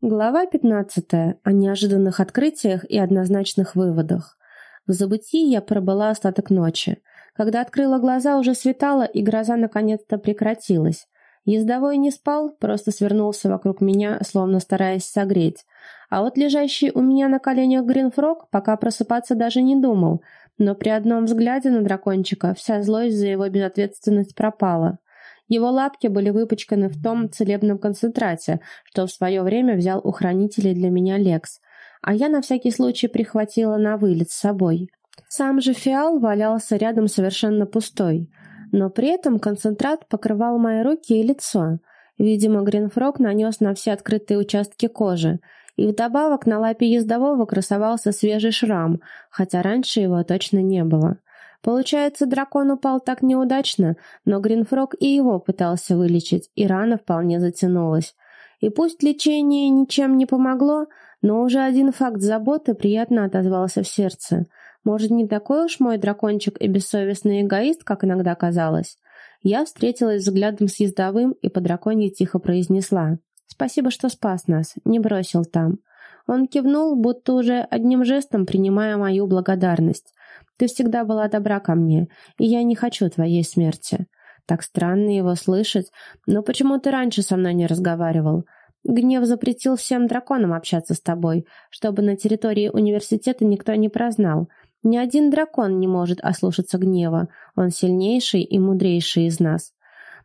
Глава 15. О неожиданных открытиях и однозначных выводах. В забытии я пробыла остаток ночи. Когда открыла глаза, уже светало, и гроза наконец-то прекратилась. Ездовой не спал, просто свернулся вокруг меня, словно стараясь согреть. А вот лежащий у меня на коленях Гринфрог пока просыпаться даже не думал, но при одном взгляде на дракончика вся злость за его безответственность пропала. Его лапки были выпачканы в том целебном концентрате, что в свое время взял у хранителей для меня Лекс, а я на всякий случай прихватила на вылет с собой. Сам же фиал валялся рядом совершенно пустой, но при этом концентрат покрывал мои руки и лицо. Видимо, Гринфрог нанес на все открытые участки кожи, и вдобавок на лапе ездового красовался свежий шрам, хотя раньше его точно не было. Получается, дракон упал так неудачно, но Гринфрог и его пытался вылечить, и рана вполне затянулась. И пусть лечение ничем не помогло, но уже один факт заботы приятно отозвался в сердце. Может, не такой уж мой дракончик и бессовестный эгоист, как иногда казалось? Я встретилась взглядом с ездовым и по драконье тихо произнесла. «Спасибо, что спас нас, не бросил там». Он кивнул, будто уже одним жестом принимая мою благодарность. Ты всегда была добра ко мне, и я не хочу твоей смерти. Так странно его слышать, но почему ты раньше со мной не разговаривал? Гнев запретил всем драконам общаться с тобой, чтобы на территории университета никто не прознал. Ни один дракон не может ослушаться гнева, он сильнейший и мудрейший из нас.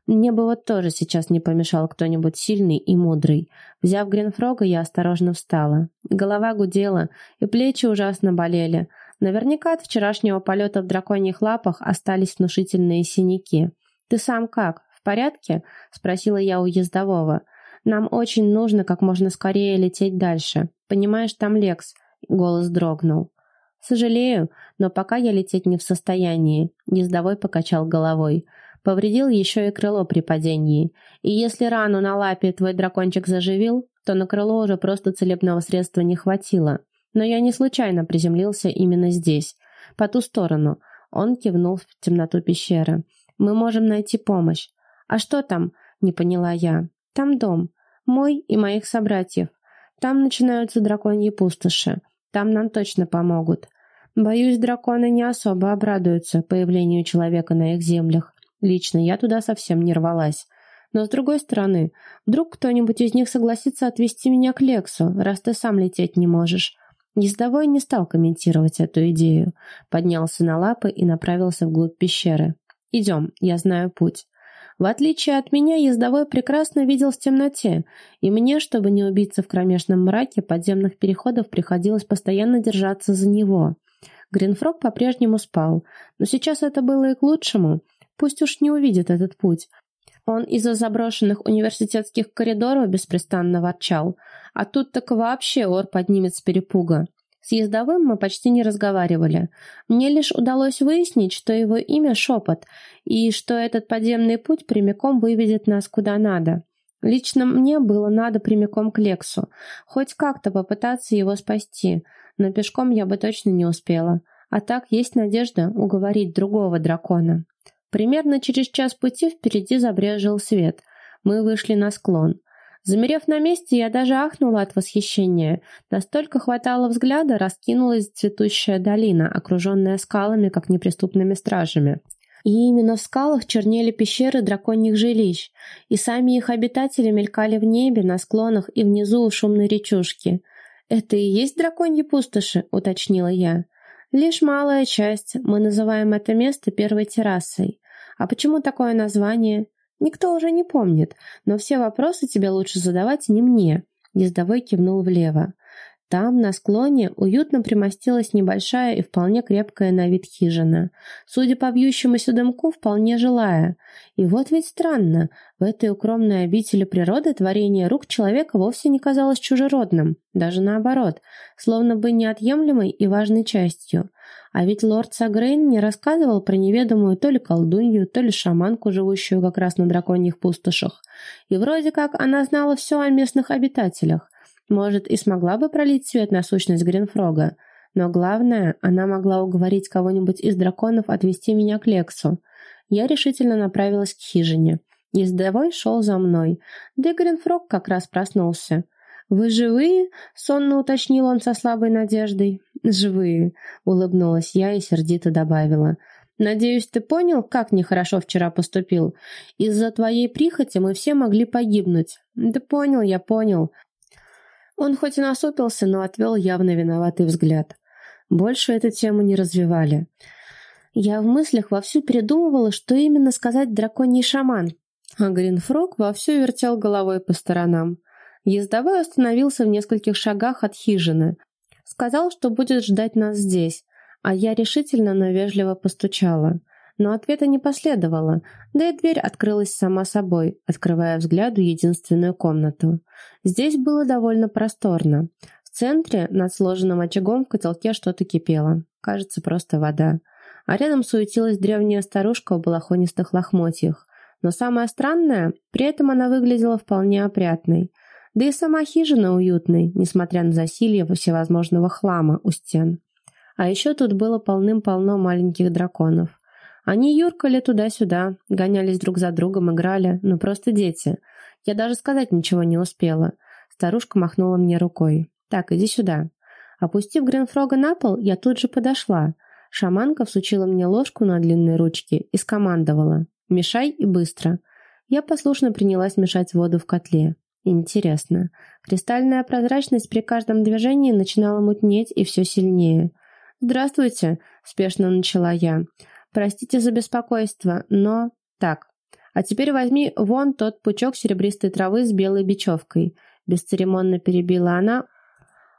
Мне бы вот тоже сейчас не помешал кто-нибудь сильный и мудрый. Взяв Гринфрога, я осторожно встала. Голова гудела, и плечи ужасно болели — Наверняка от вчерашнего полета в драконьих лапах остались внушительные синяки. «Ты сам как? В порядке?» — спросила я у ездового. «Нам очень нужно как можно скорее лететь дальше. Понимаешь, там Лекс». Голос дрогнул. «Сожалею, но пока я лететь не в состоянии», — ездовой покачал головой. «Повредил еще и крыло при падении. И если рану на лапе твой дракончик заживил, то на крыло уже просто целебного средства не хватило. Но я не случайно приземлился именно здесь, по ту сторону. Он кивнул в темноту пещеры. Мы можем найти помощь. А что там? Не поняла я. Там дом. Мой и моих собратьев. Там начинаются драконьи пустоши. Там нам точно помогут. Боюсь, драконы не особо обрадуются появлению человека на их землях. Лично я туда совсем не рвалась. Но с другой стороны, вдруг кто-нибудь из них согласится отвезти меня к Лексу, раз ты сам лететь не можешь. Ездовой не стал комментировать эту идею, поднялся на лапы и направился вглубь пещеры. «Идем, я знаю путь». В отличие от меня, ездовой прекрасно видел в темноте, и мне, чтобы не убиться в кромешном мраке подземных переходов, приходилось постоянно держаться за него. Гринфрог по-прежнему спал, но сейчас это было и к лучшему. Пусть уж не увидит этот путь, он из-за заброшенных университетских коридоров беспрестанно ворчал, а тут так вообще ор поднимет с перепуга. С ездовым мы почти не разговаривали. Мне лишь удалось выяснить, что его имя Шепот, и что этот подземный путь прямиком выведет нас куда надо. Лично мне было надо прямиком к Лексу, хоть как-то попытаться его спасти, но пешком я бы точно не успела. А так есть надежда уговорить другого дракона. Примерно через час пути впереди забрежил свет. Мы вышли на склон. Замерев на месте, я даже ахнула от восхищения. Настолько хватало взгляда, раскинулась цветущая долина, окруженная скалами, как неприступными стражами. И именно в скалах чернели пещеры драконьих жилищ, и сами их обитатели мелькали в небе, на склонах и внизу у шумной речушки. «Это и есть драконьи пустоши?» — уточнила я. «Лишь малая часть. Мы называем это место первой террасой. А почему такое название? Никто уже не помнит, но все вопросы тебе лучше задавать не мне. Ездовой кивнул влево. Там, на склоне, уютно примостилась небольшая и вполне крепкая на вид хижина. Судя по вьющемуся дымку, вполне жилая. И вот ведь странно, в этой укромной обители природы творение рук человека вовсе не казалось чужеродным, даже наоборот, словно бы неотъемлемой и важной частью. А ведь лорд Сагрейн мне рассказывал про неведомую то ли колдунью, то ли шаманку, живущую как раз на драконьих пустошах. И вроде как она знала все о местных обитателях. Может, и смогла бы пролить свет на сущность Гринфрога. Но главное, она могла уговорить кого-нибудь из драконов отвести меня к Лексу. Я решительно направилась к хижине. Ездовой шел за мной. Да Гринфрог как раз проснулся. «Вы живые?» — сонно уточнил он со слабой надеждой. «Живые», — улыбнулась я и сердито добавила. «Надеюсь, ты понял, как нехорошо вчера поступил? Из-за твоей прихоти мы все могли погибнуть». «Да понял, я понял». Он хоть и насупился, но отвел явно виноватый взгляд. Больше эту тему не развивали. Я в мыслях вовсю передумывала, что именно сказать драконий шаман, а Гринфрог вовсю вертел головой по сторонам. Ездовой остановился в нескольких шагах от хижины. Сказал, что будет ждать нас здесь, а я решительно, но вежливо постучала. Но ответа не последовало, да и дверь открылась сама собой, открывая взгляду единственную комнату. Здесь было довольно просторно. В центре, над сложенным очагом, в котелке что-то кипело. Кажется, просто вода. А рядом суетилась древняя старушка в балахонистых лохмотьях. Но самое странное, при этом она выглядела вполне опрятной. Да и сама хижина уютной, несмотря на засилье всевозможного хлама у стен. А еще тут было полным-полно маленьких драконов. Они юркали туда-сюда, гонялись друг за другом, играли, ну просто дети. Я даже сказать ничего не успела. Старушка махнула мне рукой. «Так, иди сюда». Опустив Гринфрога на пол, я тут же подошла. Шаманка всучила мне ложку на длинной ручке и скомандовала. «Мешай и быстро». Я послушно принялась мешать воду в котле. Интересно. Кристальная прозрачность при каждом движении начинала мутнеть и все сильнее. «Здравствуйте», — спешно начала я. «Простите за беспокойство, но...» «Так, а теперь возьми вон тот пучок серебристой травы с белой бечевкой», — бесцеремонно перебила она,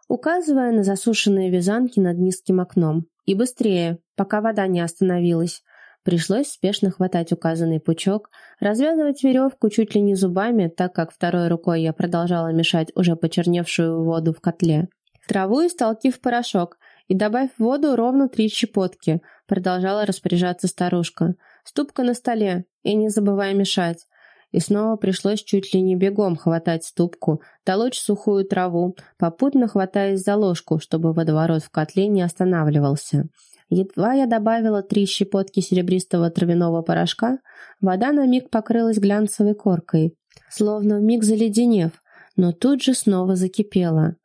указывая на засушенные вязанки над низким окном. «И быстрее, пока вода не остановилась. Пришлось спешно хватать указанный пучок, развязывать веревку чуть ли не зубами, так как второй рукой я продолжала мешать уже почерневшую воду в котле. Траву истолки в порошок и добавь в воду ровно три щепотки, продолжала распоряжаться старушка. Ступка на столе и не забывай мешать. И снова пришлось чуть ли не бегом хватать ступку, толочь сухую траву, попутно хватаясь за ложку, чтобы водоворот в котле не останавливался. Едва я добавила три щепотки серебристого травяного порошка, вода на миг покрылась глянцевой коркой, словно миг заледенев, но тут же снова закипела.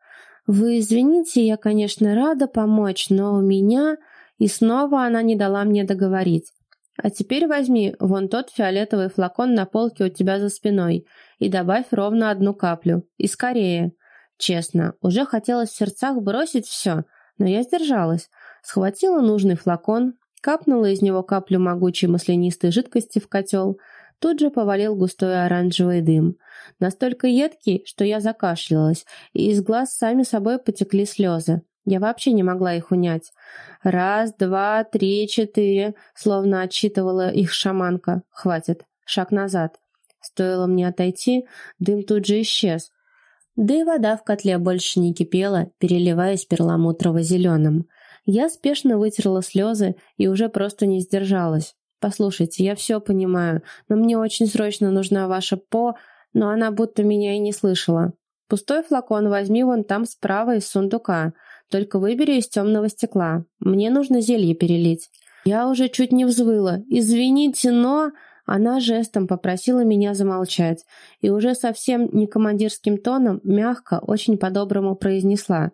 «Вы извините, я, конечно, рада помочь, но у меня...» И снова она не дала мне договорить. «А теперь возьми вон тот фиолетовый флакон на полке у тебя за спиной и добавь ровно одну каплю. И скорее!» Честно, уже хотелось в сердцах бросить все, но я сдержалась, Схватила нужный флакон, капнула из него каплю могучей маслянистой жидкости в котел, тут же повалил густой оранжевый дым. Настолько едкий, что я закашлялась, и из глаз сами собой потекли слезы. Я вообще не могла их унять. Раз, два, три, четыре, словно отчитывала их шаманка. Хватит. Шаг назад. Стоило мне отойти, дым тут же исчез. Да и вода в котле больше не кипела, переливаясь перламутрово-зеленым. Я спешно вытерла слезы и уже просто не сдержалась. «Послушайте, я все понимаю, но мне очень срочно нужна ваша по...» Но она будто меня и не слышала. «Пустой флакон возьми вон там справа из сундука. Только выбери из темного стекла. Мне нужно зелье перелить». Я уже чуть не взвыла. «Извините, но...» Она жестом попросила меня замолчать и уже совсем не командирским тоном, мягко, очень по-доброму произнесла.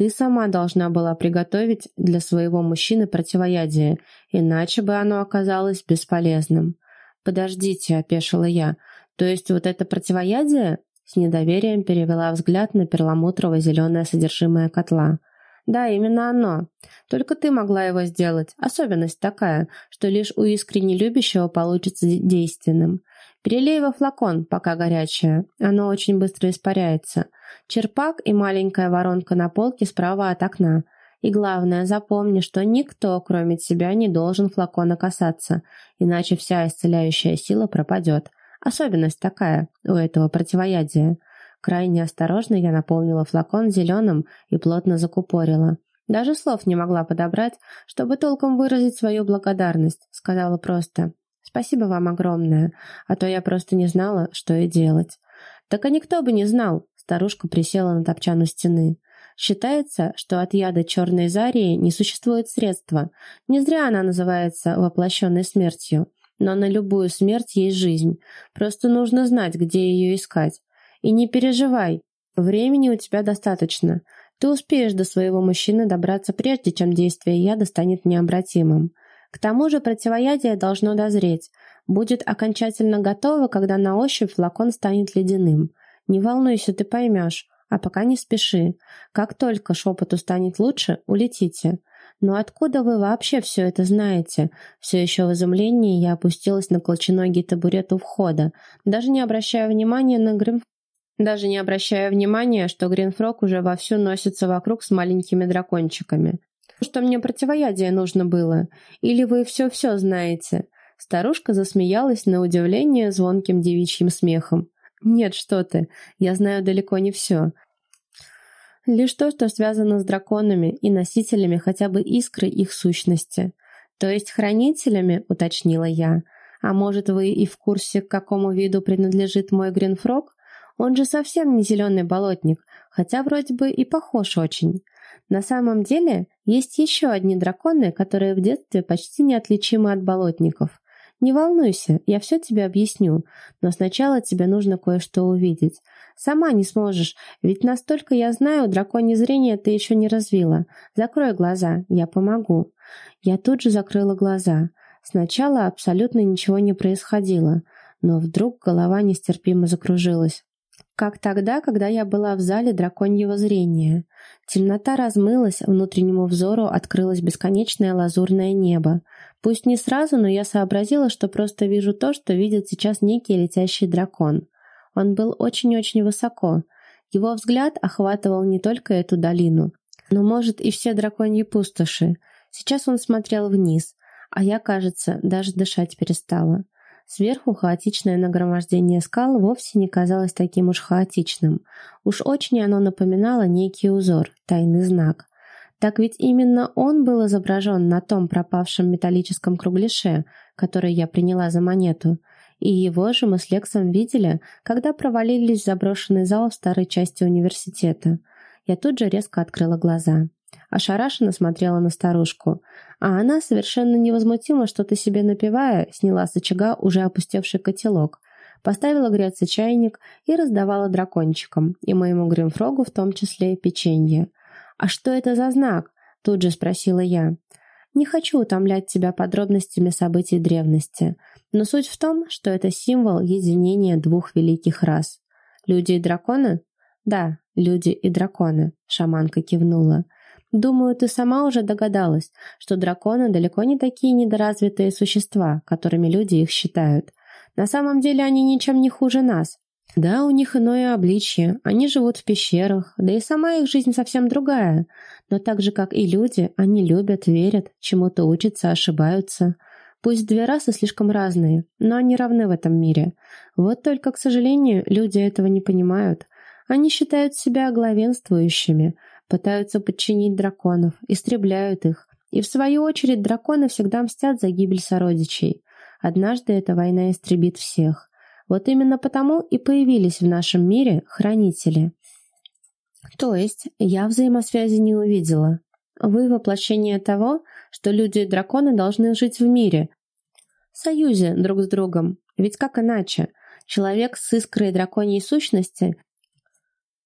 Ты сама должна была приготовить для своего мужчины противоядие, иначе бы оно оказалось бесполезным. «Подождите», — опешила я. «То есть вот это противоядие?» С недоверием перевела взгляд на перламутрово-зеленое содержимое котла. «Да, именно оно. Только ты могла его сделать. Особенность такая, что лишь у искренне любящего получится действенным. Перелей во флакон, пока горячее. Оно очень быстро испаряется. Черпак и маленькая воронка на полке справа от окна. И главное, запомни, что никто, кроме тебя, не должен флакона касаться, иначе вся исцеляющая сила пропадет. Особенность такая у этого противоядия. Крайне осторожно я наполнила флакон зеленым и плотно закупорила. Даже слов не могла подобрать, чтобы толком выразить свою благодарность. Сказала просто «Спасибо вам огромное, а то я просто не знала, что и делать». Так и никто бы не знал, Старушка присела на топчан у стены. Считается, что от яда черной зарии не существует средства. Не зря она называется воплощенной смертью. Но на любую смерть есть жизнь. Просто нужно знать, где ее искать. И не переживай. Времени у тебя достаточно. Ты успеешь до своего мужчины добраться прежде, чем действие яда станет необратимым. К тому же противоядие должно дозреть. Будет окончательно готово, когда на ощупь флакон станет ледяным. Не волнуйся, ты поймешь. А пока не спеши. Как только шепоту станет лучше, улетите. Но откуда вы вообще все это знаете? Все еще в изумлении я опустилась на колченогий табурет у входа, даже не обращая внимания на грим... Даже не обращая внимания, что Гринфрог уже вовсю носится вокруг с маленькими дракончиками. Что мне противоядие нужно было? Или вы все-все знаете? Старушка засмеялась на удивление звонким девичьим смехом. «Нет, что ты, я знаю далеко не все. Лишь то, что связано с драконами и носителями хотя бы искры их сущности. То есть хранителями, уточнила я. А может, вы и в курсе, к какому виду принадлежит мой гринфрог? Он же совсем не зеленый болотник, хотя вроде бы и похож очень. На самом деле, есть еще одни драконы, которые в детстве почти неотличимы от болотников. Не волнуйся, я все тебе объясню, но сначала тебе нужно кое-что увидеть. Сама не сможешь, ведь настолько я знаю, драконье зрение ты еще не развила. Закрой глаза, я помогу. Я тут же закрыла глаза. Сначала абсолютно ничего не происходило, но вдруг голова нестерпимо закружилась. Как тогда, когда я была в зале драконьего зрения. Темнота размылась, внутреннему взору открылось бесконечное лазурное небо. Пусть не сразу, но я сообразила, что просто вижу то, что видит сейчас некий летящий дракон. Он был очень-очень высоко. Его взгляд охватывал не только эту долину, но, может, и все драконьи пустоши. Сейчас он смотрел вниз, а я, кажется, даже дышать перестала. Сверху хаотичное нагромождение скал вовсе не казалось таким уж хаотичным. Уж очень оно напоминало некий узор, тайный знак. Так ведь именно он был изображен на том пропавшем металлическом кругляше, который я приняла за монету. И его же мы с Лексом видели, когда провалились в заброшенный зал в старой части университета. Я тут же резко открыла глаза. Ошарашенно смотрела на старушку, а она, совершенно невозмутимо что-то себе напивая, сняла с очага уже опустевший котелок, поставила греться чайник и раздавала дракончикам, и моему Гримфрогу в том числе печенье. «А что это за знак?» — тут же спросила я. Не хочу утомлять тебя подробностями событий древности, но суть в том, что это символ единения двух великих рас. Люди и драконы? Да, люди и драконы, шаманка кивнула. Думаю, ты сама уже догадалась, что драконы далеко не такие недоразвитые существа, которыми люди их считают. На самом деле они ничем не хуже нас. Да, у них иное обличье, они живут в пещерах, да и сама их жизнь совсем другая. Но так же, как и люди, они любят, верят, чему-то учатся, ошибаются. Пусть две расы слишком разные, но они равны в этом мире. Вот только, к сожалению, люди этого не понимают. Они считают себя главенствующими, пытаются подчинить драконов, истребляют их. И в свою очередь драконы всегда мстят за гибель сородичей. Однажды эта война истребит всех. Вот именно потому и появились в нашем мире хранители. То есть я взаимосвязи не увидела. Вы воплощение того, что люди и драконы должны жить в мире, в союзе друг с другом. Ведь как иначе? Человек с искрой драконьей сущности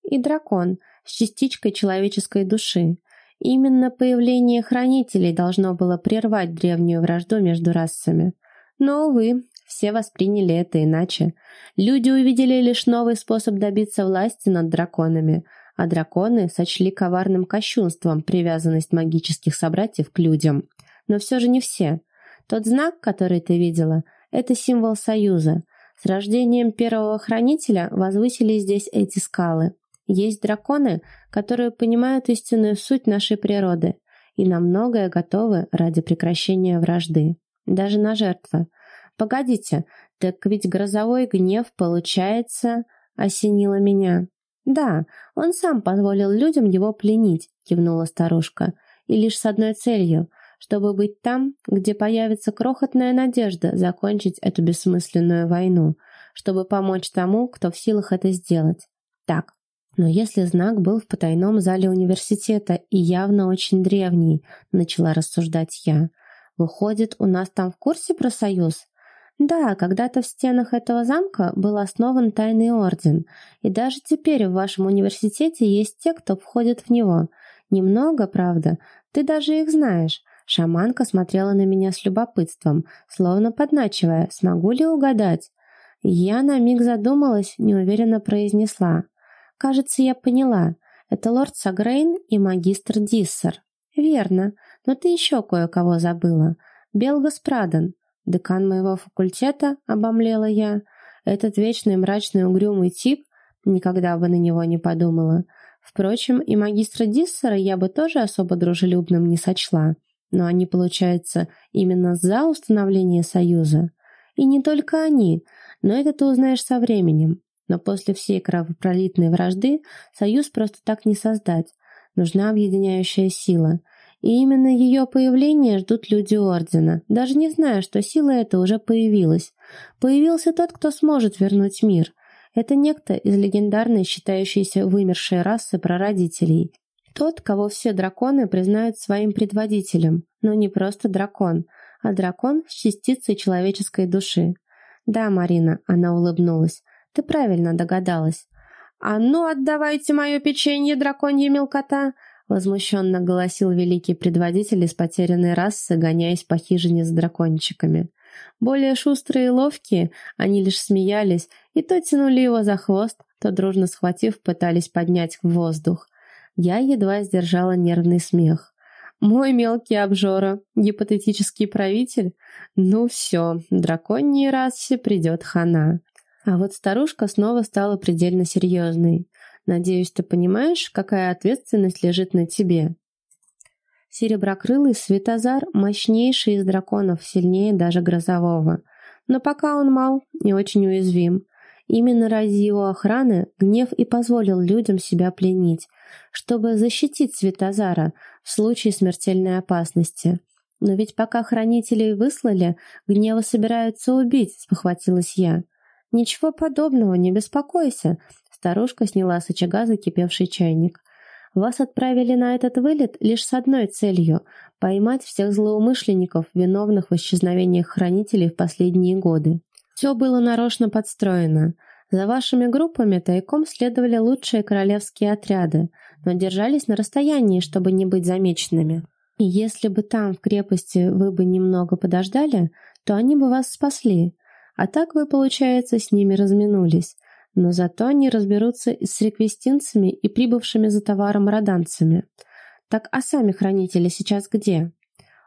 и дракон с частичкой человеческой души. Именно появление хранителей должно было прервать древнюю вражду между расами. Но, увы, все восприняли это иначе. Люди увидели лишь новый способ добиться власти над драконами, а драконы сочли коварным кощунством привязанность магических собратьев к людям. Но все же не все. Тот знак, который ты видела, это символ союза. С рождением первого хранителя возвысили здесь эти скалы. Есть драконы, которые понимают истинную суть нашей природы и на многое готовы ради прекращения вражды. Даже на жертвы. Погодите, так ведь грозовой гнев, получается, осенило меня. Да, он сам позволил людям его пленить, кивнула старушка, и лишь с одной целью, чтобы быть там, где появится крохотная надежда закончить эту бессмысленную войну, чтобы помочь тому, кто в силах это сделать. Так, но если знак был в потайном зале университета и явно очень древний, начала рассуждать я, выходит, у нас там в курсе про союз? Да, когда-то в стенах этого замка был основан тайный орден, и даже теперь в вашем университете есть те, кто входит в него. Немного, правда, ты даже их знаешь. Шаманка смотрела на меня с любопытством, словно подначивая, смогу ли угадать. Я на миг задумалась, неуверенно произнесла. «Кажется, я поняла. Это лорд Сагрейн и магистр Диссер». «Верно, но ты еще кое-кого забыла. Белгас Прадан, декан моего факультета, обомлела я. Этот вечный мрачный угрюмый тип, никогда бы на него не подумала. Впрочем, и магистра Диссера я бы тоже особо дружелюбным не сочла. Но они, получается, именно за установление союза. И не только они, но это ты узнаешь со временем. Но после всей кровопролитной вражды союз просто так не создать. Нужна объединяющая сила. И именно ее появление ждут люди Ордена, даже не зная, что сила эта уже появилась. Появился тот, кто сможет вернуть мир. Это некто из легендарной, считающейся вымершей расы прародителей. Тот, кого все драконы признают своим предводителем, но не просто дракон, а дракон с частицей человеческой души. Да, Марина, она улыбнулась, ты правильно догадалась. «А ну, отдавайте мое печенье, драконья мелкота!» Возмущенно голосил великий предводитель из потерянной расы, гоняясь по хижине с дракончиками. Более шустрые и ловкие, они лишь смеялись и то тянули его за хвост, то дружно схватив, пытались поднять в воздух. Я едва сдержала нервный смех. Мой мелкий обжора, гипотетический правитель? Ну все, драконьей расе придет хана. А вот старушка снова стала предельно серьезной. Надеюсь, ты понимаешь, какая ответственность лежит на тебе. Сереброкрылый Светозар мощнейший из драконов, сильнее даже грозового. Но пока он мал и очень уязвим. Именно ради его охраны гнев и позволил людям себя пленить, чтобы защитить Светозара в случае смертельной опасности. Но ведь пока хранителей выслали, гнева собираются убить, спохватилась я. Ничего подобного, не беспокойся. Старушка сняла с очага закипевший чайник. Вас отправили на этот вылет лишь с одной целью — поймать всех злоумышленников, виновных в исчезновениях хранителей в последние годы. Все было нарочно подстроено. За вашими группами тайком следовали лучшие королевские отряды, но держались на расстоянии, чтобы не быть замеченными. И если бы там, в крепости, вы бы немного подождали, то они бы вас спасли. А так вы, получается, с ними разминулись. Но зато они разберутся и с реквестинцами и прибывшими за товаром раданцами. Так а сами хранители сейчас где?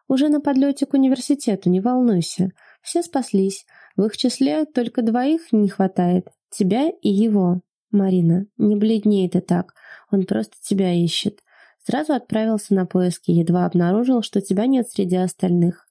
Уже на подлете к университету, не волнуйся. Все спаслись, в их числе только двоих не хватает. Тебя и его. Марина, не бледней ты так. Он просто тебя ищет. Сразу отправился на поиски, едва обнаружил, что тебя нет среди остальных.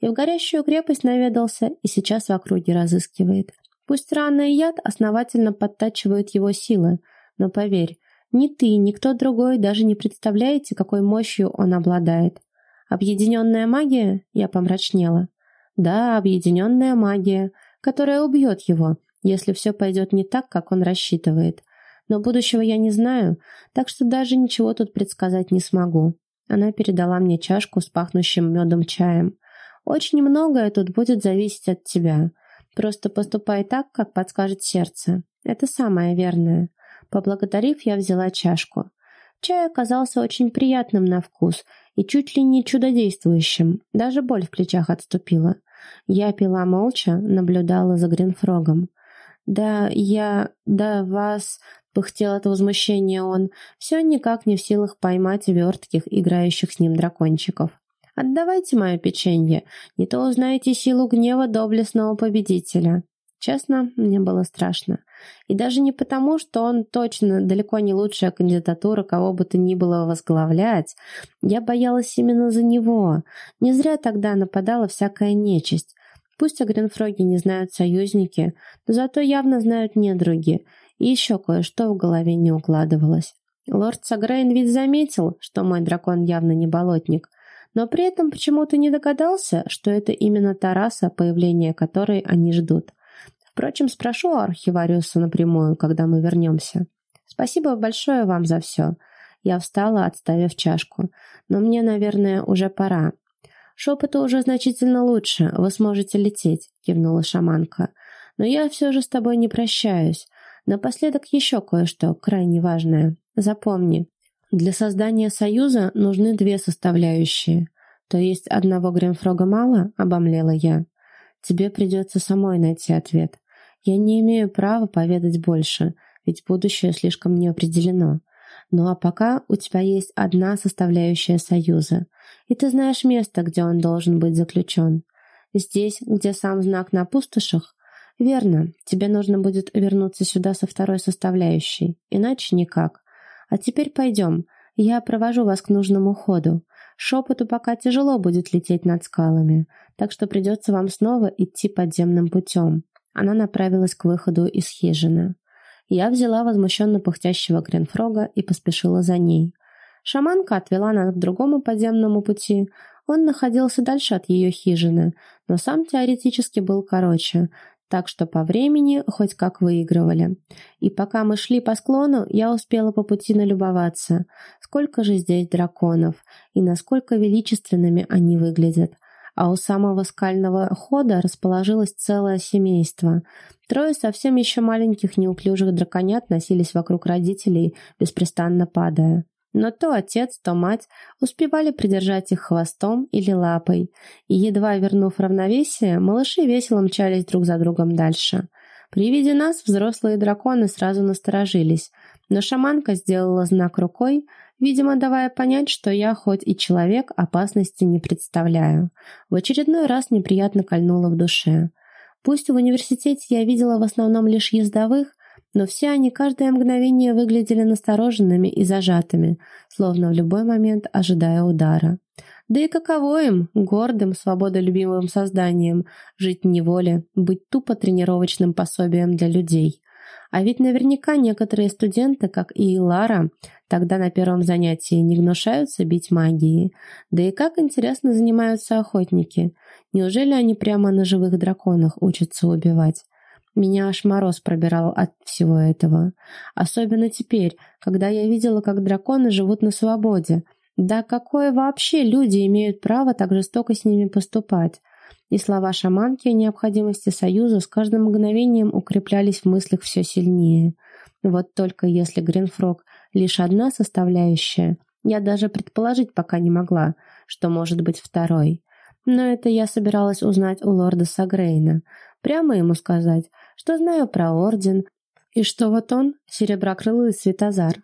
И в горящую крепость наведался, и сейчас в округе разыскивает. Пусть рана и яд основательно подтачивают его силы, но поверь, ни ты, ни кто другой даже не представляете, какой мощью он обладает. Объединенная магия? Я помрачнела. Да, объединенная магия, которая убьет его, если все пойдет не так, как он рассчитывает. Но будущего я не знаю, так что даже ничего тут предсказать не смогу. Она передала мне чашку с пахнущим медом чаем. Очень многое тут будет зависеть от тебя. Просто поступай так, как подскажет сердце. Это самое верное. Поблагодарив, я взяла чашку. Чай оказался очень приятным на вкус и чуть ли не чудодействующим. Даже боль в плечах отступила. Я пила молча, наблюдала за Гринфрогом. «Да, я... да, вас...» — пыхтел от возмущения он. Все никак не в силах поймать вертких, играющих с ним дракончиков. «Отдавайте мое печенье, не то узнаете силу гнева доблестного победителя». Честно, мне было страшно. И даже не потому, что он точно далеко не лучшая кандидатура кого бы то ни было возглавлять. Я боялась именно за него. Не зря тогда нападала всякая нечисть. Пусть о Гринфроге не знают союзники, но зато явно знают недруги. И еще кое-что в голове не укладывалось. Лорд Сагрейн ведь заметил, что мой дракон явно не болотник, но при этом почему-то не догадался, что это именно та раса, появления которой они ждут. Впрочем, спрошу у архивариуса напрямую, когда мы вернемся. Спасибо большое вам за все. Я встала, отставив чашку. Но мне, наверное, уже пора. «Шепоту уже значительно лучше, вы сможете лететь», — кивнула шаманка. «Но я все же с тобой не прощаюсь. Напоследок еще кое-что крайне важное. Запомни, для создания союза нужны две составляющие. То есть одного Гринфрога мало, обомлела я. Тебе придется самой найти ответ. Я не имею права поведать больше, ведь будущее слишком не определено. Ну а пока у тебя есть одна составляющая союза, и ты знаешь место, где он должен быть заключен. Здесь, где сам знак на пустошах? Верно, тебе нужно будет вернуться сюда со второй составляющей, иначе никак. А теперь пойдем, я провожу вас к нужному ходу. Шепоту пока тяжело будет лететь над скалами, так что придется вам снова идти подземным путем. Она направилась к выходу из хижины. Я взяла возмущенно пыхтящего Гринфрога и поспешила за ней. Шаманка отвела нас к другому подземному пути. Он находился дальше от ее хижины, но сам теоретически был короче, так что по времени хоть как выигрывали. И пока мы шли по склону, я успела по пути налюбоваться, сколько же здесь драконов и насколько величественными они выглядят. А у самого скального хода расположилось целое семейство. Трое совсем еще маленьких неуклюжих драконят носились вокруг родителей, беспрестанно падая. Но то отец, то мать успевали придержать их хвостом или лапой, и, едва вернув равновесие, малыши весело мчались друг за другом дальше. При виде нас взрослые драконы сразу насторожились, но шаманка сделала знак рукой, видимо, давая понять, что я, хоть и человек, опасности не представляю. В очередной раз неприятно кольнуло в душе. Пусть в университете я видела в основном лишь ездовых, но все они каждое мгновение выглядели настороженными и зажатыми, словно в любой момент ожидая удара. Да и каково им, гордым, свободолюбивым созданием, жить в неволе, быть тупо тренировочным пособием для людей. А ведь наверняка некоторые студенты, как и Лара, тогда на первом занятии не гнушаются бить магией. Да и как интересно занимаются охотники. Неужели они прямо на живых драконах учатся убивать? Меня аж мороз пробирал от всего этого. Особенно теперь, когда я видела, как драконы живут на свободе. Да какое вообще люди имеют право так жестоко с ними поступать? И слова шаманки о необходимости союза с каждым мгновением укреплялись в мыслях все сильнее. Вот только если Гринфрог лишь одна составляющая, я даже предположить пока не могла, что может быть второй. Но это я собиралась узнать у лорда Сагрейна. Прямо ему сказать, что знаю про Орден, и что вот он, Сереброкрылый Светозар.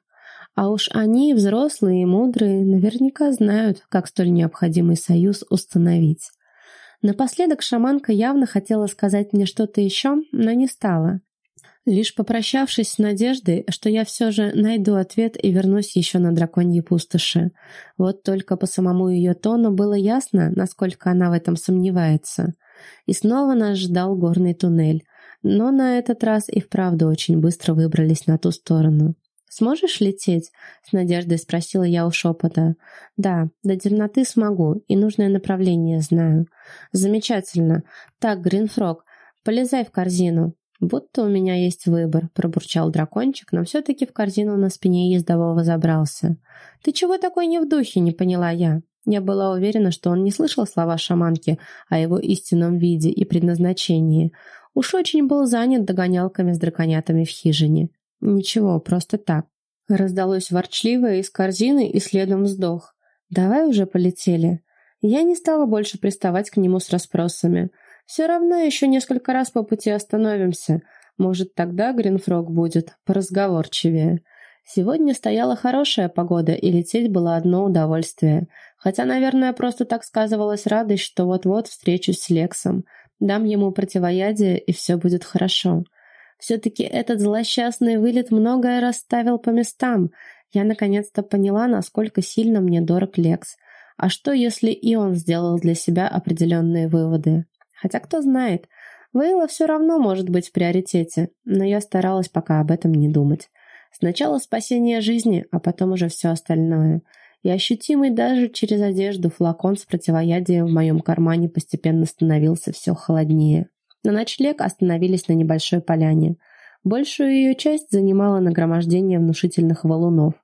А уж они, взрослые и мудрые, наверняка знают, как столь необходимый союз установить. Напоследок шаманка явно хотела сказать мне что-то еще, но не стала. Лишь попрощавшись с надеждой, что я все же найду ответ и вернусь еще на драконьи пустоши. Вот только по самому ее тону было ясно, насколько она в этом сомневается. И снова нас ждал горный туннель, но на этот раз и вправду очень быстро выбрались на ту сторону. «Сможешь лететь?» — с надеждой спросила я у шепота. «Да, до темноты смогу, и нужное направление знаю». «Замечательно. Так, Гринфрог, полезай в корзину». «Будто у меня есть выбор», — пробурчал дракончик, но все-таки в корзину на спине ездового забрался. «Ты чего такой не в духе?» — не поняла я. Я была уверена, что он не слышал слова шаманки о его истинном виде и предназначении. Уж очень был занят догонялками с драконятами в хижине. Ничего, просто так. Раздалось ворчливое из корзины и следом вздох. «Давай уже полетели». Я не стала больше приставать к нему с расспросами. Все равно еще несколько раз по пути остановимся. Может, тогда Гринфрог будет поразговорчивее. Сегодня стояла хорошая погода, и лететь было одно удовольствие. Хотя, наверное, просто так сказывалась радость, что вот-вот встречусь с Лексом. Дам ему противоядие, и все будет хорошо. Все-таки этот злосчастный вылет многое расставил по местам. Я наконец-то поняла, насколько сильно мне дорог Лекс. А что, если и он сделал для себя определенные выводы? Хотя кто знает, Вейла все равно может быть в приоритете, но я старалась пока об этом не думать. Сначала спасение жизни, а потом уже все остальное — и ощутимый даже через одежду флакон с противоядием в моем кармане постепенно становился все холоднее. На ночлег остановились на небольшой поляне. Большую ее часть занимало нагромождение внушительных валунов,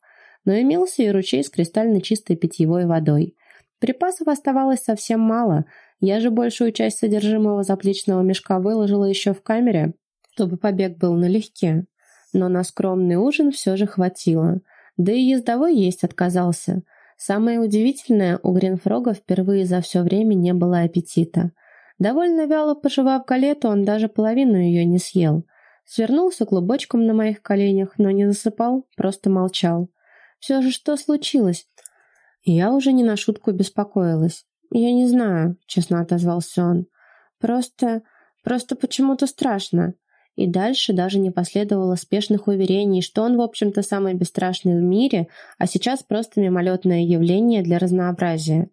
но имелся и ручей с кристально чистой питьевой водой. Припасов оставалось совсем мало. Я же большую часть содержимого заплечного мешка выложила еще в камере, чтобы побег был налегке. Но на скромный ужин все же хватило. Да и ездовой есть отказался. Самое удивительное, у Гринфрога впервые за все время не было аппетита. Довольно вяло пожевав галету, он даже половину ее не съел. Свернулся клубочком на моих коленях, но не засыпал, просто молчал. Все же что случилось? Я уже не на шутку беспокоилась. «Я не знаю», — честно отозвался он. «Просто... просто почему-то страшно». И дальше даже не последовало спешных уверений, что он, в общем-то, самый бесстрашный в мире, а сейчас просто мимолетное явление для разнообразия.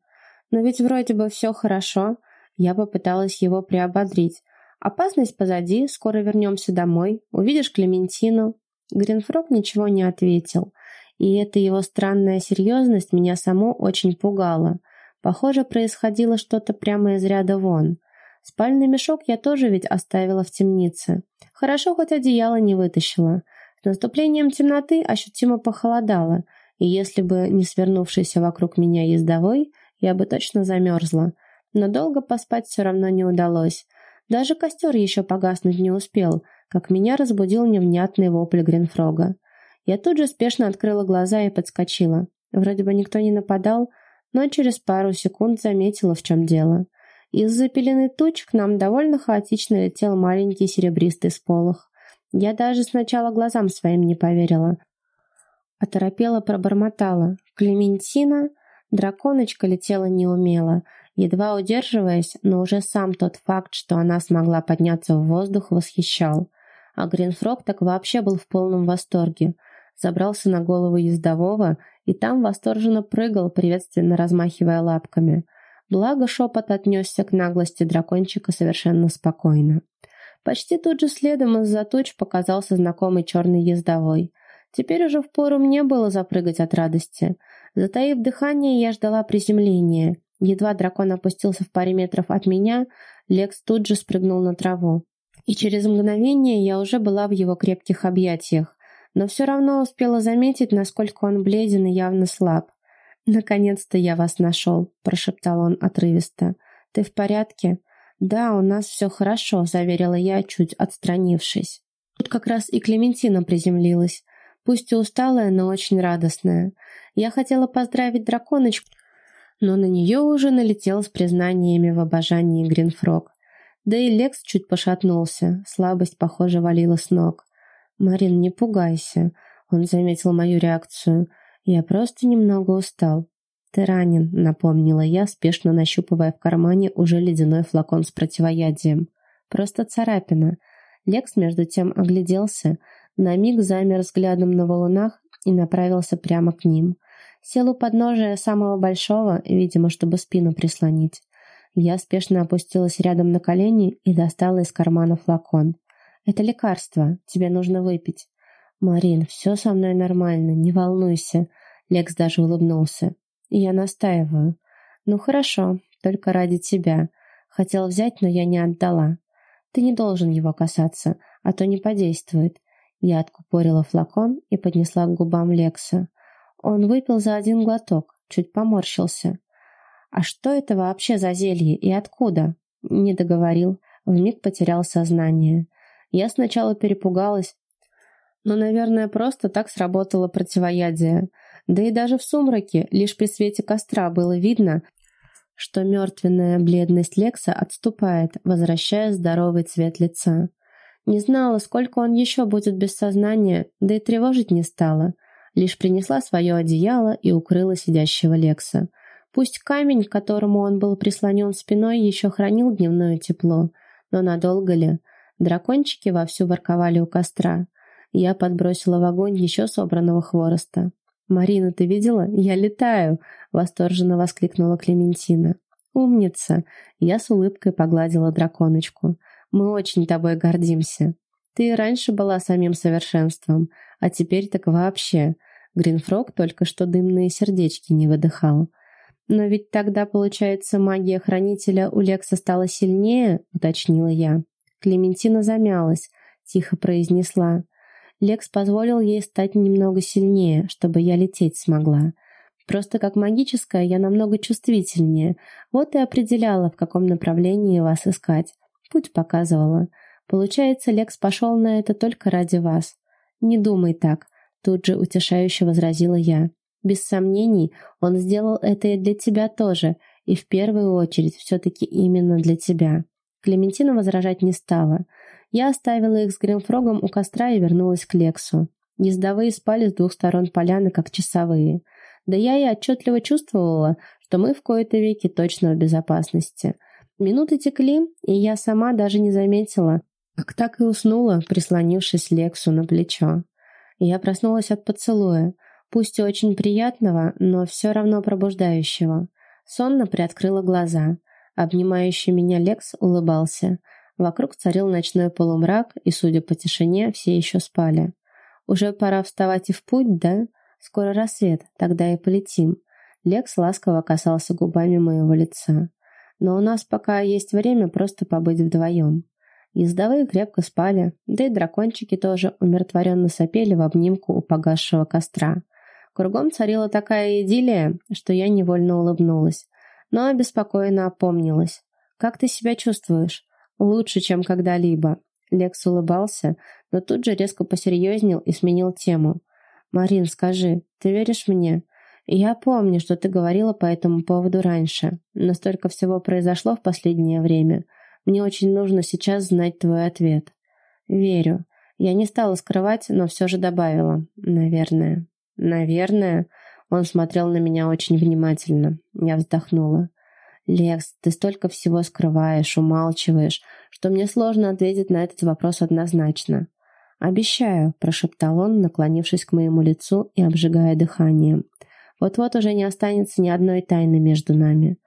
Но ведь вроде бы все хорошо. Я попыталась его приободрить. Опасность позади, скоро вернемся домой. Увидишь Клементину. Гринфрог ничего не ответил. И эта его странная серьезность меня саму очень пугала. Похоже, происходило что-то прямо из ряда вон. Спальный мешок я тоже ведь оставила в темнице. Хорошо, хоть одеяло не вытащила. С наступлением темноты ощутимо похолодало, и если бы не свернувшийся вокруг меня ездовой, я бы точно замерзла. Но долго поспать все равно не удалось. Даже костер еще погаснуть не успел, как меня разбудил невнятный вопль Гринфрога. Я тут же спешно открыла глаза и подскочила. Вроде бы никто не нападал, но через пару секунд заметила, в чем дело. Из-за пелены туч к нам довольно хаотично летел маленький серебристый сполох. Я даже сначала глазам своим не поверила. Оторопела пробормотала. «Клементина?» Драконочка летела неумело, едва удерживаясь, но уже сам тот факт, что она смогла подняться в воздух, восхищал. А Гринфрог так вообще был в полном восторге – забрался на голову ездового и там восторженно прыгал, приветственно размахивая лапками. Благо шепот отнесся к наглости дракончика совершенно спокойно. Почти тут же следом из-за туч показался знакомый черный ездовой. Теперь уже впору мне было запрыгать от радости. Затаив дыхание, я ждала приземления. Едва дракон опустился в паре метров от меня, Лекс тут же спрыгнул на траву. И через мгновение я уже была в его крепких объятиях но все равно успела заметить, насколько он бледен и явно слаб. «Наконец-то я вас нашел», — прошептал он отрывисто. «Ты в порядке?» «Да, у нас все хорошо», — заверила я, чуть отстранившись. Тут как раз и Клементина приземлилась. Пусть и усталая, но очень радостная. Я хотела поздравить драконочку, но на нее уже налетел с признаниями в обожании Гринфрог. Да и Лекс чуть пошатнулся, слабость, похоже, валила с ног. «Марин, не пугайся», — он заметил мою реакцию. «Я просто немного устал». «Ты ранен», — напомнила я, спешно нащупывая в кармане уже ледяной флакон с противоядием. «Просто царапина». Лекс, между тем, огляделся, на миг замер взглядом на валунах и направился прямо к ним. Сел у подножия самого большого, видимо, чтобы спину прислонить. Я спешно опустилась рядом на колени и достала из кармана флакон. Это лекарство. Тебе нужно выпить. Марин, все со мной нормально, не волнуйся. Лекс даже улыбнулся. Я настаиваю. Ну хорошо, только ради тебя. Хотел взять, но я не отдала. Ты не должен его касаться, а то не подействует. Я откупорила флакон и поднесла к губам Лекса. Он выпил за один глоток, чуть поморщился. «А что это вообще за зелье и откуда?» Не договорил, вмиг потерял сознание. Я сначала перепугалась, но, наверное, просто так сработало противоядие. Да и даже в сумраке, лишь при свете костра было видно, что мертвенная бледность Лекса отступает, возвращая здоровый цвет лица. Не знала, сколько он еще будет без сознания, да и тревожить не стала. Лишь принесла свое одеяло и укрыла сидящего Лекса. Пусть камень, к которому он был прислонен спиной, еще хранил дневное тепло, но надолго ли? Дракончики вовсю ворковали у костра. Я подбросила в огонь еще собранного хвороста. «Марина, ты видела? Я летаю!» — восторженно воскликнула Клементина. «Умница!» — я с улыбкой погладила драконочку. «Мы очень тобой гордимся. Ты и раньше была самим совершенством, а теперь так вообще. Гринфрог только что дымные сердечки не выдыхал. Но ведь тогда, получается, магия Хранителя у Лекса стала сильнее?» — уточнила я. Клементина замялась, тихо произнесла. Лекс позволил ей стать немного сильнее, чтобы я лететь смогла. Просто как магическая я намного чувствительнее. Вот и определяла, в каком направлении вас искать. Путь показывала. Получается, Лекс пошел на это только ради вас. Не думай так, тут же утешающе возразила я. Без сомнений, он сделал это и для тебя тоже, и в первую очередь все-таки именно для тебя. Клементина возражать не стала. Я оставила их с Гримфрогом у костра и вернулась к Лексу. Ездовые спали с двух сторон поляны, как часовые. Да я и отчетливо чувствовала, что мы в кои-то веки точно в безопасности. Минуты текли, и я сама даже не заметила, как так и уснула, прислонившись Лексу на плечо. Я проснулась от поцелуя, пусть и очень приятного, но все равно пробуждающего. Сонно приоткрыла глаза. Обнимающий меня Лекс улыбался. Вокруг царил ночной полумрак, и, судя по тишине, все еще спали. «Уже пора вставать и в путь, да? Скоро рассвет, тогда и полетим». Лекс ласково касался губами моего лица. «Но у нас пока есть время просто побыть вдвоем». Ездовые крепко спали, да и дракончики тоже умиротворенно сопели в обнимку у погасшего костра. Кругом царила такая идиллия, что я невольно улыбнулась, но обеспокоенно опомнилась. «Как ты себя чувствуешь?» «Лучше, чем когда-либо». Лекс улыбался, но тут же резко посерьезнел и сменил тему. «Марин, скажи, ты веришь мне?» «Я помню, что ты говорила по этому поводу раньше, но столько всего произошло в последнее время. Мне очень нужно сейчас знать твой ответ». «Верю». Я не стала скрывать, но все же добавила. «Наверное». «Наверное». Он смотрел на меня очень внимательно. Я вздохнула. «Лекс, ты столько всего скрываешь, умалчиваешь, что мне сложно ответить на этот вопрос однозначно». «Обещаю», — прошептал он, наклонившись к моему лицу и обжигая дыханием. «Вот-вот уже не останется ни одной тайны между нами».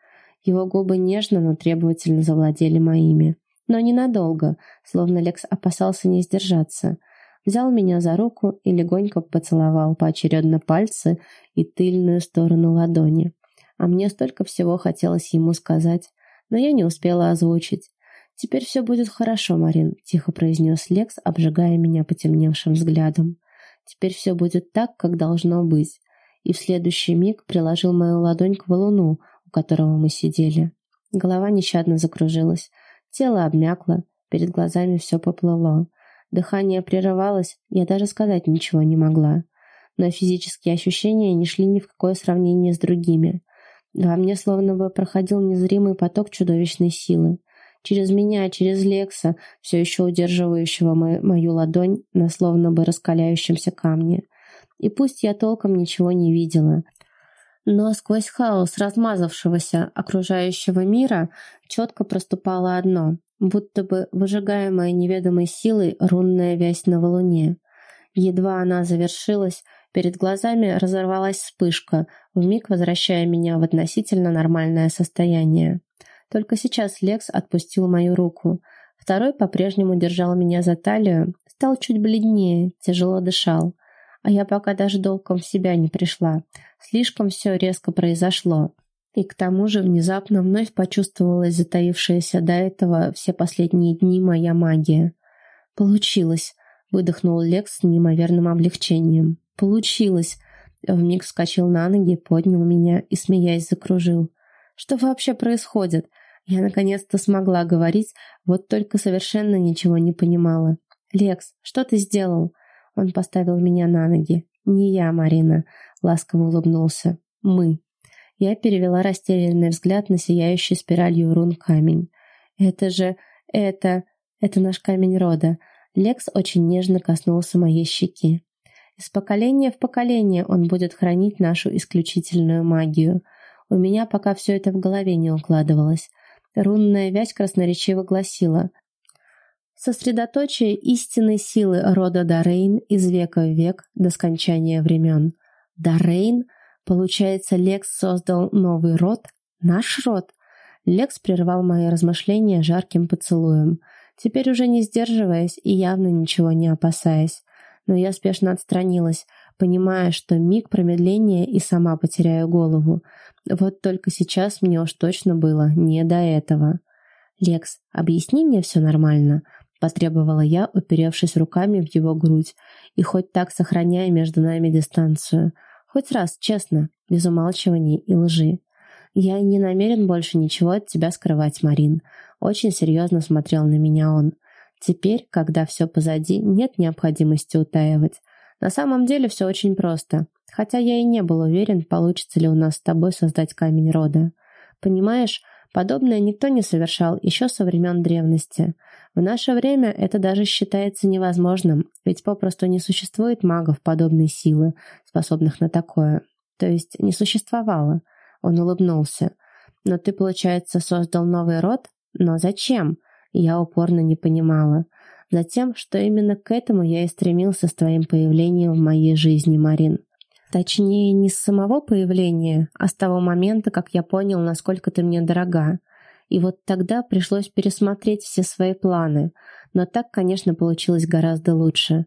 Его губы нежно, но требовательно завладели моими. Но ненадолго, словно Лекс опасался не сдержаться. Взял меня за руку и легонько поцеловал поочередно пальцы и тыльную сторону ладони. А мне столько всего хотелось ему сказать, но я не успела озвучить. «Теперь все будет хорошо, Марин», — тихо произнес Лекс, обжигая меня потемневшим взглядом. «Теперь все будет так, как должно быть». И в следующий миг приложил мою ладонь к валуну, у которого мы сидели. Голова нещадно закружилась, тело обмякло, перед глазами все поплыло. Дыхание прерывалось, я даже сказать ничего не могла. Но физические ощущения не шли ни в какое сравнение с другими. Во мне словно бы проходил незримый поток чудовищной силы. Через меня, через Лекса, все еще удерживающего мою, мою ладонь на словно бы раскаляющемся камне. И пусть я толком ничего не видела, но сквозь хаос размазавшегося окружающего мира четко проступало одно, будто бы выжигаемая неведомой силой рунная вязь на валуне. Едва она завершилась, Перед глазами разорвалась вспышка, вмиг возвращая меня в относительно нормальное состояние. Только сейчас Лекс отпустил мою руку. Второй по-прежнему держал меня за талию, стал чуть бледнее, тяжело дышал. А я пока даже долгом в себя не пришла. Слишком все резко произошло. И к тому же внезапно вновь почувствовалась затаившаяся до этого все последние дни моя магия. «Получилось!» — выдохнул Лекс с неимоверным облегчением. Получилось. Вмиг вскочил на ноги, поднял меня и, смеясь, закружил. Что вообще происходит? Я наконец-то смогла говорить, вот только совершенно ничего не понимала. «Лекс, что ты сделал?» Он поставил меня на ноги. «Не я, Марина», — ласково улыбнулся. «Мы». Я перевела растерянный взгляд на сияющий спиралью рун камень. «Это же... это... это наш камень рода». Лекс очень нежно коснулся моей щеки. Из поколения в поколение он будет хранить нашу исключительную магию. У меня пока все это в голове не укладывалось. Рунная вязь красноречиво гласила «Сосредоточие истинной силы рода Дарейн из века в век до скончания времен». Дарейн? Получается, Лекс создал новый род? Наш род? Лекс прервал мои размышления жарким поцелуем. Теперь уже не сдерживаясь и явно ничего не опасаясь но я спешно отстранилась, понимая, что миг промедления и сама потеряю голову. Вот только сейчас мне уж точно было не до этого. «Лекс, объясни мне все нормально», — потребовала я, уперевшись руками в его грудь, и хоть так сохраняя между нами дистанцию. «Хоть раз, честно, без умалчиваний и лжи. «Я не намерен больше ничего от тебя скрывать, Марин», — очень серьезно смотрел на меня он. «Теперь, когда все позади, нет необходимости утаивать. На самом деле все очень просто, хотя я и не был уверен, получится ли у нас с тобой создать камень рода. Понимаешь, подобное никто не совершал еще со времен древности. В наше время это даже считается невозможным, ведь попросту не существует магов подобной силы, способных на такое. То есть не существовало. Он улыбнулся. «Но ты, получается, создал новый род? Но зачем?» Я упорно не понимала. Затем, что именно к этому я и стремился с твоим появлением в моей жизни, Марин. Точнее, не с самого появления, а с того момента, как я понял, насколько ты мне дорога. И вот тогда пришлось пересмотреть все свои планы. Но так, конечно, получилось гораздо лучше.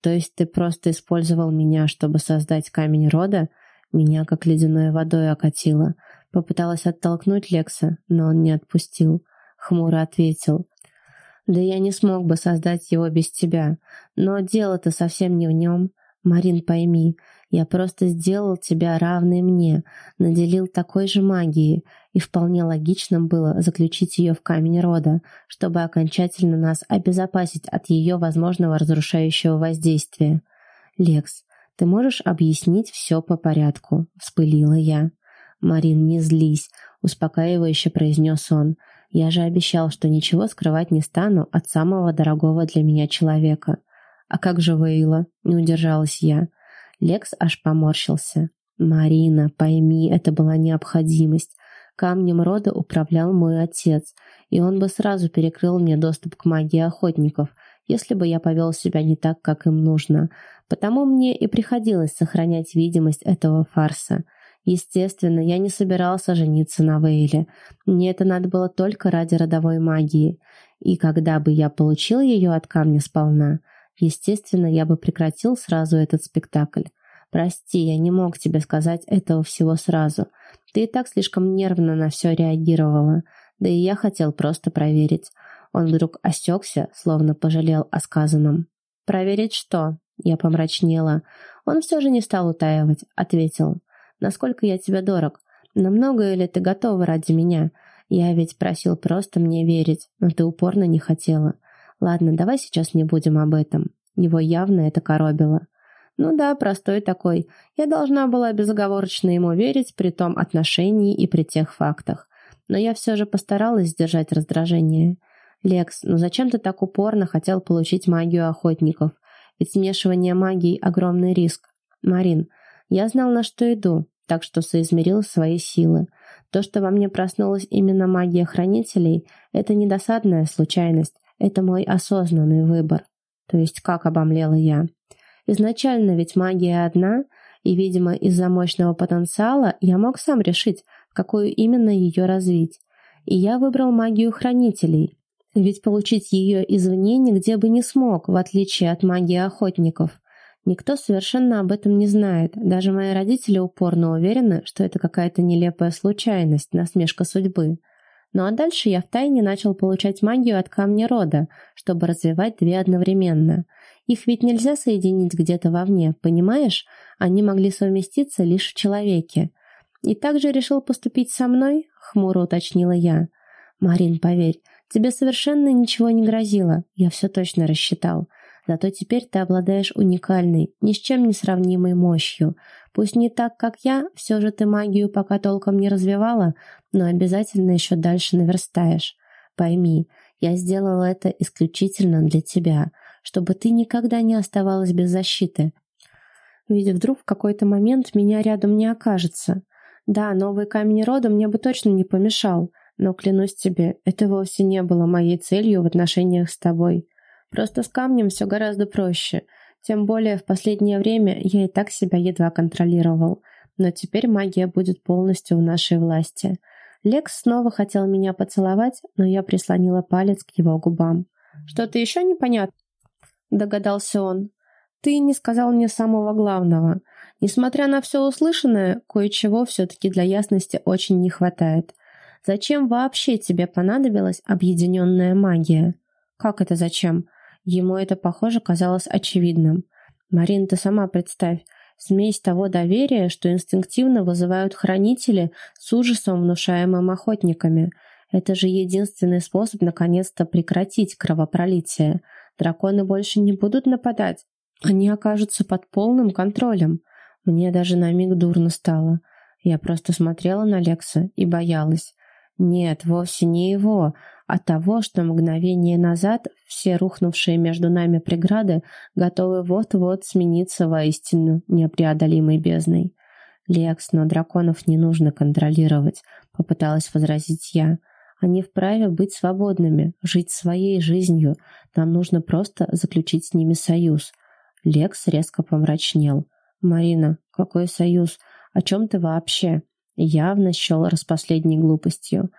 То есть ты просто использовал меня, чтобы создать камень рода? Меня как ледяной водой окатило. Попыталась оттолкнуть Лекса, но он не отпустил. Хмуро ответил. «Да я не смог бы создать его без тебя. Но дело-то совсем не в нем. Марин, пойми, я просто сделал тебя равной мне, наделил такой же магией, и вполне логичным было заключить ее в камень рода, чтобы окончательно нас обезопасить от ее возможного разрушающего воздействия. Лекс, «Ты можешь объяснить все по порядку?» — вспылила я. «Марин, не злись», — успокаивающе произнес он. «Я же обещал, что ничего скрывать не стану от самого дорогого для меня человека». «А как же Вейла?» — не удержалась я. Лекс аж поморщился. «Марина, пойми, это была необходимость. Камнем рода управлял мой отец, и он бы сразу перекрыл мне доступ к магии охотников, если бы я повел себя не так, как им нужно. Потому мне и приходилось сохранять видимость этого фарса. Естественно, я не собирался жениться на Вейле. Мне это надо было только ради родовой магии. И когда бы я получил ее от камня сполна, естественно, я бы прекратил сразу этот спектакль. Прости, я не мог тебе сказать этого всего сразу. Ты и так слишком нервно на все реагировала. Да и я хотел просто проверить. Он вдруг осекся, словно пожалел о сказанном. «Проверить что?» Я помрачнела. Он все же не стал утаивать, ответил. «Насколько я тебе дорог? На многое ли ты готова ради меня? Я ведь просил просто мне верить, но ты упорно не хотела. Ладно, давай сейчас не будем об этом». Его явно это коробило. Ну да, простой такой. Я должна была безоговорочно ему верить при том отношении и при тех фактах. Но я все же постаралась сдержать раздражение. «Лекс, ну зачем ты так упорно хотел получить магию охотников? Ведь смешивание магий — огромный риск. Марин, я знал, на что иду, так что соизмерил свои силы. То, что во мне проснулась именно магия хранителей, это не досадная случайность, это мой осознанный выбор. То есть как обомлела я? Изначально ведь магия одна, и, видимо, из-за мощного потенциала я мог сам решить, какую именно ее развить. И я выбрал магию хранителей, ведь получить ее извне нигде бы не смог, в отличие от магии охотников. Никто совершенно об этом не знает. Даже мои родители упорно уверены, что это какая-то нелепая случайность, насмешка судьбы. Ну а дальше я втайне начал получать магию от камня рода, чтобы развивать две одновременно. Их ведь нельзя соединить где-то вовне, понимаешь? Они могли совместиться лишь в человеке. И также решил поступить со мной? Хмуро уточнила я. Марин, поверь, Тебе совершенно ничего не грозило, я все точно рассчитал. Зато теперь ты обладаешь уникальной, ни с чем не сравнимой мощью. Пусть не так, как я, все же ты магию пока толком не развивала, но обязательно еще дальше наверстаешь. Пойми, я сделала это исключительно для тебя, чтобы ты никогда не оставалась без защиты. Ведь вдруг в какой-то момент меня рядом не окажется. Да, новый камень рода мне бы точно не помешал, но, клянусь тебе, это вовсе не было моей целью в отношениях с тобой. Просто с камнем все гораздо проще. Тем более в последнее время я и так себя едва контролировал. Но теперь магия будет полностью в нашей власти. Лекс снова хотел меня поцеловать, но я прислонила палец к его губам. «Что-то еще непонятно?» Догадался он. «Ты не сказал мне самого главного. Несмотря на все услышанное, кое-чего все-таки для ясности очень не хватает. Зачем вообще тебе понадобилась объединенная магия? Как это зачем? Ему это, похоже, казалось очевидным. Марин, ты сама представь, Смесь того доверия, что инстинктивно вызывают хранители с ужасом, внушаемым охотниками. Это же единственный способ наконец-то прекратить кровопролитие. Драконы больше не будут нападать. Они окажутся под полным контролем. Мне даже на миг дурно стало. Я просто смотрела на Лекса и боялась. Нет, вовсе не его, а того, что мгновение назад все рухнувшие между нами преграды готовы вот-вот смениться воистину непреодолимой бездной. «Лекс, но драконов не нужно контролировать», — попыталась возразить я. «Они вправе быть свободными, жить своей жизнью. Нам нужно просто заключить с ними союз». Лекс резко помрачнел. «Марина, какой союз? О чем ты вообще?» явно счел распоследней глупостью.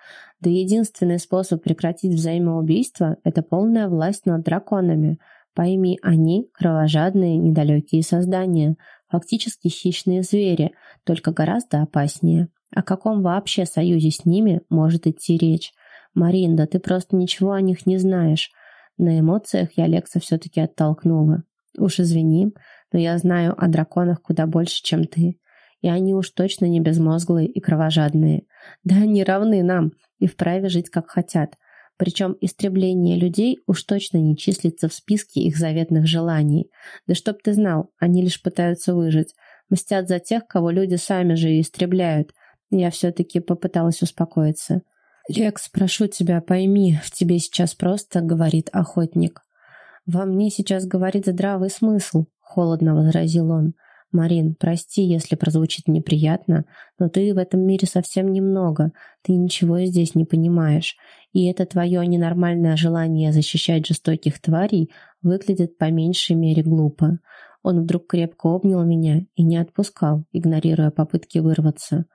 Да единственный способ прекратить взаимоубийство — это полная власть над драконами. Пойми, они — кровожадные, недалекие создания, фактически хищные звери, только гораздо опаснее. О каком вообще союзе с ними может идти речь? Марин, да ты просто ничего о них не знаешь. На эмоциях я Лекса все-таки оттолкнула. Уж извини, но я знаю о драконах куда больше, чем ты и они уж точно не безмозглые и кровожадные. Да они равны нам и вправе жить как хотят. Причем истребление людей уж точно не числится в списке их заветных желаний. Да чтоб ты знал, они лишь пытаются выжить. Мстят за тех, кого люди сами же и истребляют. Я все-таки попыталась успокоиться. «Лекс, прошу тебя, пойми, в тебе сейчас просто говорит охотник». «Во мне сейчас говорит здравый смысл», — холодно возразил он. «Марин, прости, если прозвучит неприятно, но ты в этом мире совсем немного, ты ничего здесь не понимаешь, и это твое ненормальное желание защищать жестоких тварей выглядит по меньшей мере глупо». Он вдруг крепко обнял меня и не отпускал, игнорируя попытки вырваться.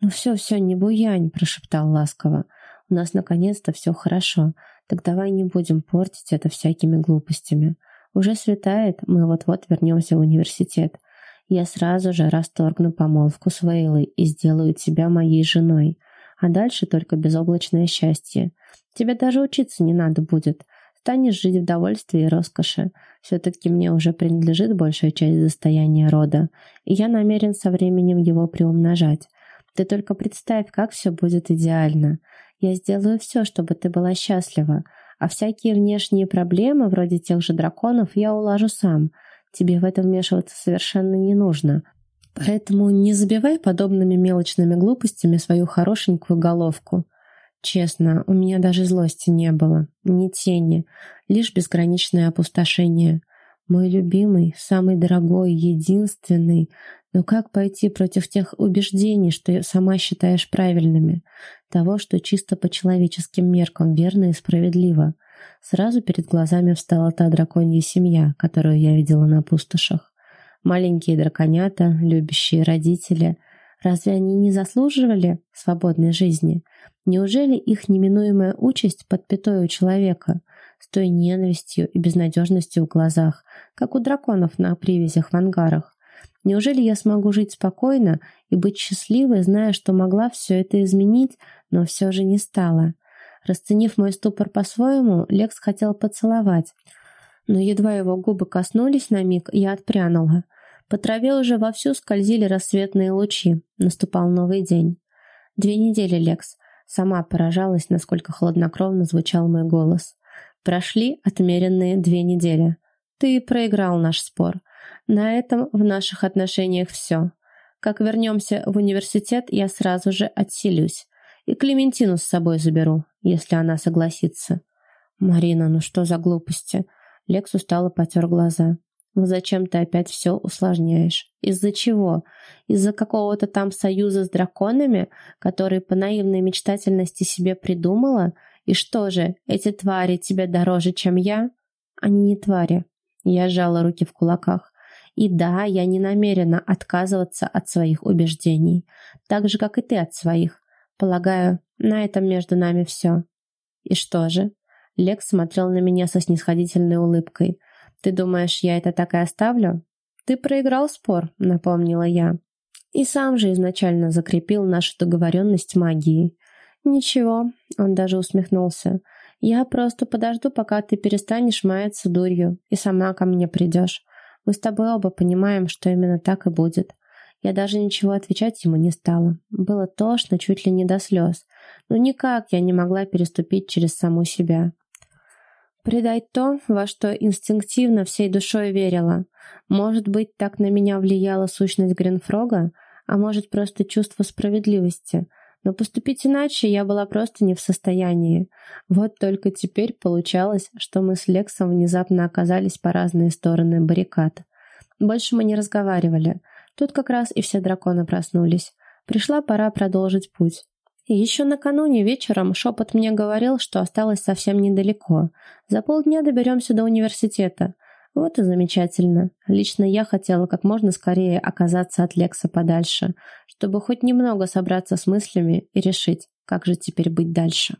«Ну все, все, не буянь», — прошептал ласково. «У нас наконец-то все хорошо, так давай не будем портить это всякими глупостями. Уже светает, мы вот-вот вернемся в университет я сразу же расторгну помолвку с Вейлой и сделаю тебя моей женой. А дальше только безоблачное счастье. Тебе даже учиться не надо будет. Станешь жить в довольстве и роскоши. Все-таки мне уже принадлежит большая часть достояния рода, и я намерен со временем его приумножать. Ты только представь, как все будет идеально. Я сделаю все, чтобы ты была счастлива, а всякие внешние проблемы, вроде тех же драконов, я улажу сам — Тебе в это вмешиваться совершенно не нужно. Поэтому не забивай подобными мелочными глупостями свою хорошенькую головку. Честно, у меня даже злости не было, ни тени, лишь безграничное опустошение. Мой любимый, самый дорогой, единственный. Но как пойти против тех убеждений, что сама считаешь правильными? Того, что чисто по человеческим меркам верно и справедливо — Сразу перед глазами встала та драконья семья, которую я видела на пустошах. Маленькие драконята, любящие родители. Разве они не заслуживали свободной жизни? Неужели их неминуемая участь под пятой у человека, с той ненавистью и безнадежностью в глазах, как у драконов на привязях в ангарах? Неужели я смогу жить спокойно и быть счастливой, зная, что могла все это изменить, но все же не стала? Расценив мой ступор по-своему, Лекс хотел поцеловать. Но едва его губы коснулись на миг, я отпрянула. По траве уже вовсю скользили рассветные лучи. Наступал новый день. Две недели, Лекс. Сама поражалась, насколько хладнокровно звучал мой голос. Прошли отмеренные две недели. Ты проиграл наш спор. На этом в наших отношениях все. Как вернемся в университет, я сразу же отселюсь. И Клементину с собой заберу, если она согласится. Марина, ну что за глупости? Лекс устало потер глаза. Ну зачем ты опять все усложняешь? Из-за чего? Из-за какого-то там союза с драконами, который по наивной мечтательности себе придумала? И что же, эти твари тебе дороже, чем я? Они не твари. Я сжала руки в кулаках. И да, я не намерена отказываться от своих убеждений, так же, как и ты от своих. Полагаю, на этом между нами все. И что же? Лекс смотрел на меня со снисходительной улыбкой. Ты думаешь, я это так и оставлю? Ты проиграл спор, напомнила я. И сам же изначально закрепил нашу договоренность магией. Ничего, он даже усмехнулся. Я просто подожду, пока ты перестанешь маяться дурью и сама ко мне придешь. Мы с тобой оба понимаем, что именно так и будет. Я даже ничего отвечать ему не стала. Было тошно, чуть ли не до слез. Но никак я не могла переступить через саму себя. Предать то, во что инстинктивно всей душой верила. Может быть, так на меня влияла сущность Гринфрога, а может, просто чувство справедливости. Но поступить иначе я была просто не в состоянии. Вот только теперь получалось, что мы с Лексом внезапно оказались по разные стороны баррикад. Больше мы не разговаривали. Тут как раз и все драконы проснулись. Пришла пора продолжить путь. И еще накануне вечером шепот мне говорил, что осталось совсем недалеко. За полдня доберемся до университета. Вот и замечательно. Лично я хотела как можно скорее оказаться от Лекса подальше, чтобы хоть немного собраться с мыслями и решить, как же теперь быть дальше.